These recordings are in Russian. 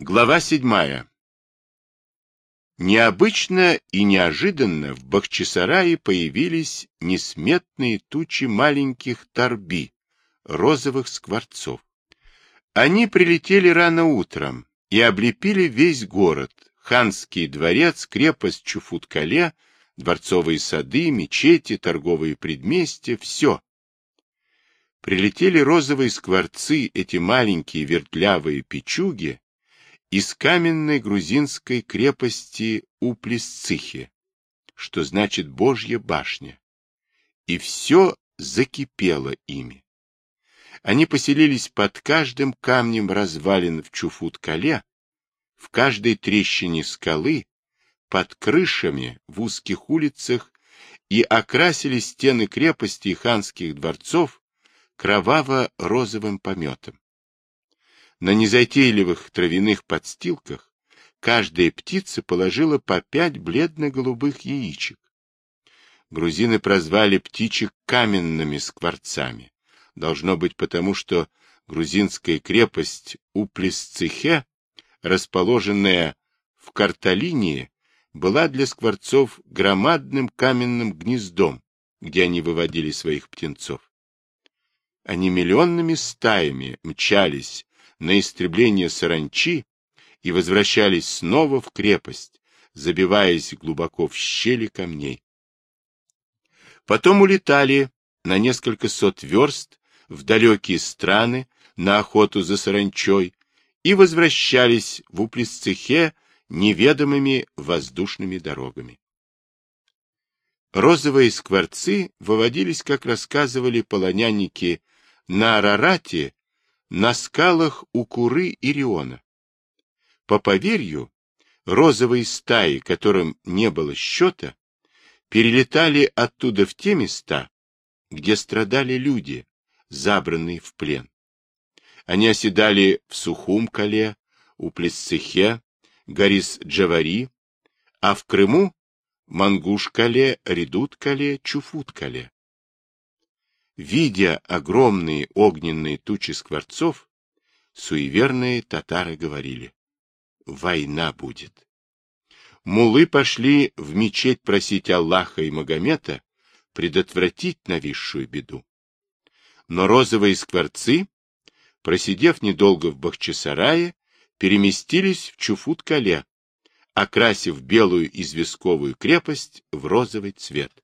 Глава седьмая. Необычно и неожиданно в Бахчисарае появились несметные тучи маленьких торби, розовых скворцов. Они прилетели рано утром и облепили весь город, ханский дворец, крепость Чуфуткале, дворцовые сады, мечети, торговые предместья, все. Прилетели розовые скворцы, эти маленькие вертлявые печуги, из каменной грузинской крепости Уплесцихи, что значит Божья башня. И все закипело ими. Они поселились под каждым камнем развалин в Чуфут-Кале, в каждой трещине скалы, под крышами в узких улицах и окрасили стены крепости и ханских дворцов кроваво-розовым пометом. На незатейливых травяных подстилках каждая птица положила по пять бледно-голубых яичек. Грузины прозвали птичек каменными скворцами. Должно быть потому, что грузинская крепость Уплесцихе, расположенная в Карталинии, была для скворцов громадным каменным гнездом, где они выводили своих птенцов. Они миллионными стаями мчались на истребление саранчи и возвращались снова в крепость, забиваясь глубоко в щели камней. Потом улетали на несколько сот верст в далекие страны на охоту за саранчой и возвращались в Уплесцехе неведомыми воздушными дорогами. Розовые скворцы выводились, как рассказывали полонянники, на Арарате на скалах у Куры и Риона. По поверью, розовые стаи, которым не было счета, перелетали оттуда в те места, где страдали люди, забранные в плен. Они оседали в Сухум-Кале, у Плесцехе, Горис-Джавари, а в Крыму — Мангуш-Кале, Редут-Кале, Чуфут-Кале. Видя огромные огненные тучи скворцов, суеверные татары говорили, война будет. Мулы пошли в мечеть просить Аллаха и Магомета предотвратить нависшую беду. Но розовые скворцы, просидев недолго в Бахчисарае, переместились в Чуфут-Кале, окрасив белую известковую крепость в розовый цвет.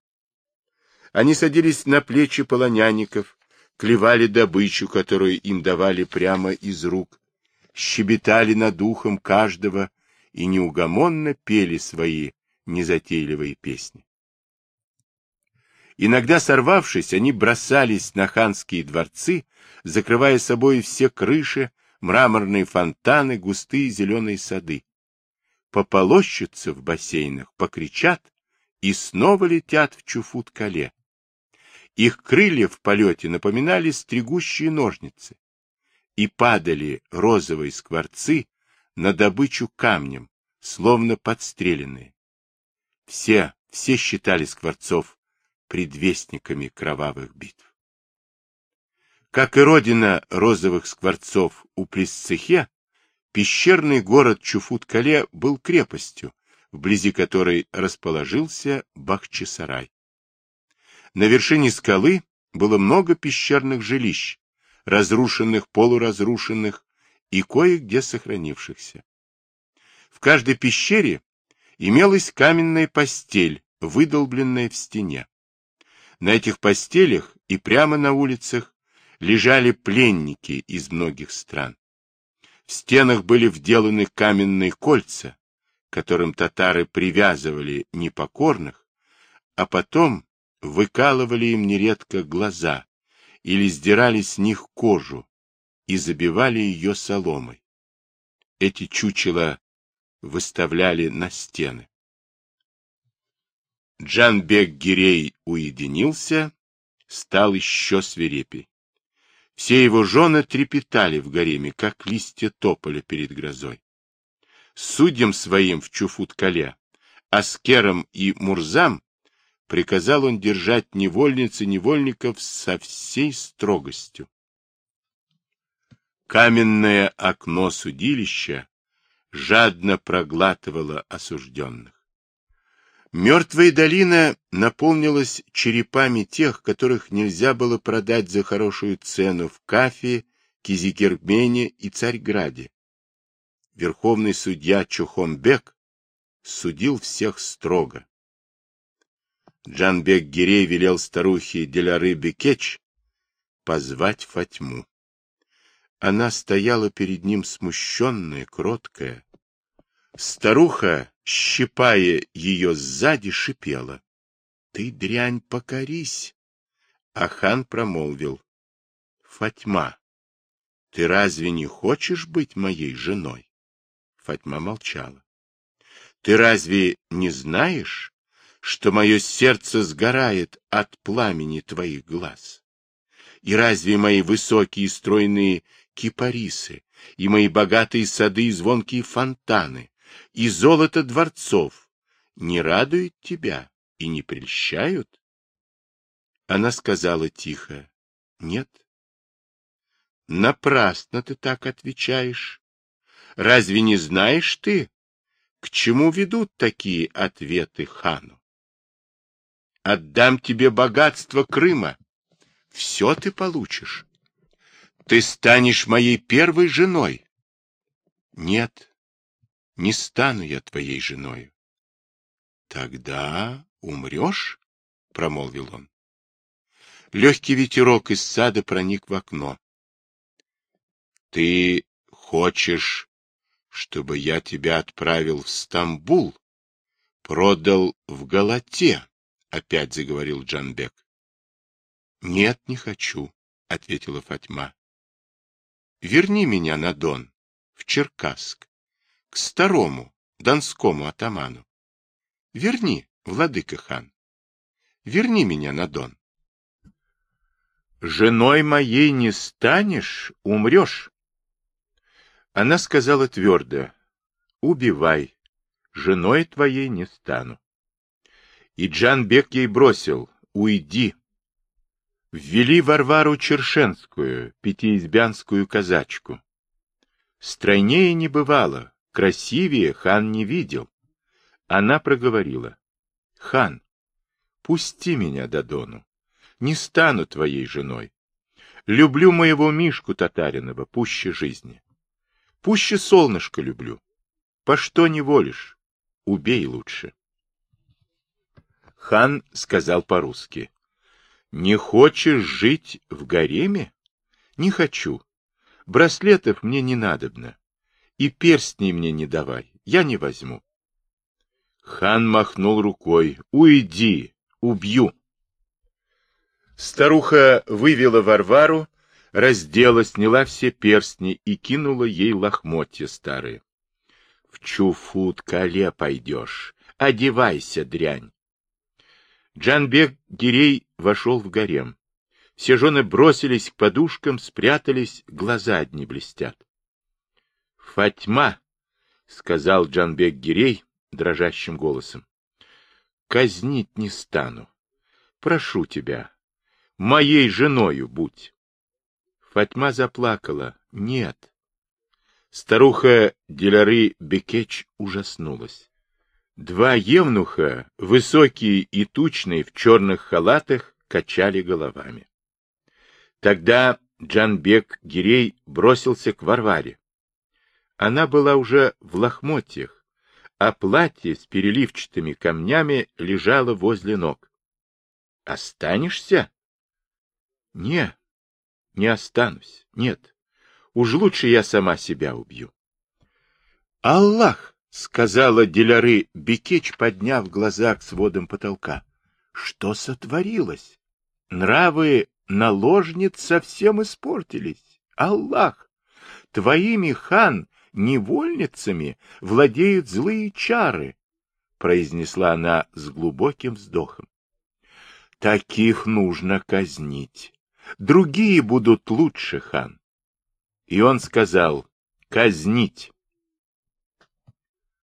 Они садились на плечи полонянников, клевали добычу, которую им давали прямо из рук, щебетали над ухом каждого и неугомонно пели свои незатейливые песни. Иногда сорвавшись, они бросались на ханские дворцы, закрывая собой все крыши, мраморные фонтаны, густые зеленые сады. Пополощутся в бассейнах, покричат и снова летят в Чуфут-Кале, их крылья в полете напоминали стригущие ножницы, и падали розовые скворцы на добычу камнем, словно подстреленные. Все, все считали скворцов предвестниками кровавых битв. Как и родина розовых скворцов у Плесцехе, пещерный город Чуфут-Кале был крепостью, вблизи которой расположился Бахчисарай. На вершине скалы было много пещерных жилищ, разрушенных, полуразрушенных и кое-где сохранившихся. В каждой пещере имелась каменная постель, выдолбленная в стене. На этих постелях и прямо на улицах лежали пленники из многих стран. В стенах были вделаны каменные кольца, которым татары привязывали непокорных, а потом выкалывали им нередко глаза или сдирали с них кожу и забивали ее соломой. Эти чучела выставляли на стены. Джанбек Гирей уединился, стал еще свирепей. Все его жены трепетали в гареме, как листья тополя перед грозой. Судьям своим в Чуфут-Кале, Аскерам и Мурзам приказал он держать невольниц и невольников со всей строгостью. Каменное окно судилища жадно проглатывала осужденных. Мертвая долина наполнилась черепами тех, которых нельзя было продать за хорошую цену в Кафе, Кизикермене и Царьграде. Верховный судья Чухомбек судил всех строго. Джанбек Гирей велел старухе Деляры Бекеч позвать Фатьму. Она стояла перед ним смущенная, кроткая. Старуха, щипая ее сзади, шипела. — Ты, дрянь, покорись! А хан промолвил. — Фатьма, ты разве не хочешь быть моей женой? Фатьма молчала. — Ты разве не знаешь, что мое сердце сгорает от пламени твоих глаз? И разве мои высокие стройные кипарисы, и мои богатые сады и звонкие фонтаны, и золото дворцов не радуют тебя и не прельщают? Она сказала тихо, нет. Напрасно ты так отвечаешь. Разве не знаешь ты, к чему ведут такие ответы хану? Отдам тебе богатство Крыма. Все ты получишь. Ты станешь моей первой женой. Нет, не стану я твоей женой. Тогда умрешь? — промолвил он. Легкий ветерок из сада проник в окно. Ты хочешь, чтобы я тебя отправил в Стамбул, продал в Галате? — опять заговорил Джанбек. — Нет, не хочу, — ответила Фатьма. Верни меня на Дон, в Черкасск, к старому донскому атаману. Верни, владыка хан. Верни меня на Дон. Женой моей не станешь, умрешь. Она сказала твердо, убивай, женой твоей не стану. И Джанбек ей бросил, уйди, Ввели Варвару Чершенскую, пятиизбянскую казачку. Стройнее не бывало, красивее хан не видел. Она проговорила. — Хан, пусти меня до Дону. Не стану твоей женой. Люблю моего Мишку Татаринова пуще жизни. Пуще солнышко люблю. По что не волишь? Убей лучше. Хан сказал по-русски. Не хочешь жить в гареме? Не хочу. Браслетов мне не надобно. И перстней мне не давай, я не возьму. Хан махнул рукой. Уйди, убью. Старуха вывела Варвару, раздела, сняла все перстни и кинула ей лохмотья старые. В Чуфут-Кале пойдешь, одевайся, дрянь. Джанбек Гирей вошел в гарем. Все жены бросились к подушкам, спрятались, глаза одни блестят. — Фатьма, — сказал Джанбек Гирей дрожащим голосом, — казнить не стану. Прошу тебя, моей женою будь. Фатьма заплакала. — Нет. Старуха Деляры Бекеч ужаснулась. Два евнуха, высокие и тучные в черных халатах, качали головами. Тогда Джанбек Гирей бросился к Варваре. Она была уже в лохмотьях, а платье с переливчатыми камнями лежало возле ног. — Останешься? — Не, не останусь, нет. Уж лучше я сама себя убью. — Аллах! — сказала Деляры Бекеч, подняв глаза к сводам потолка. — Что сотворилось? Нравы наложниц совсем испортились. Аллах! Твоими, хан, невольницами владеют злые чары, — произнесла она с глубоким вздохом. — Таких нужно казнить. Другие будут лучше, хан. И он сказал, казнить.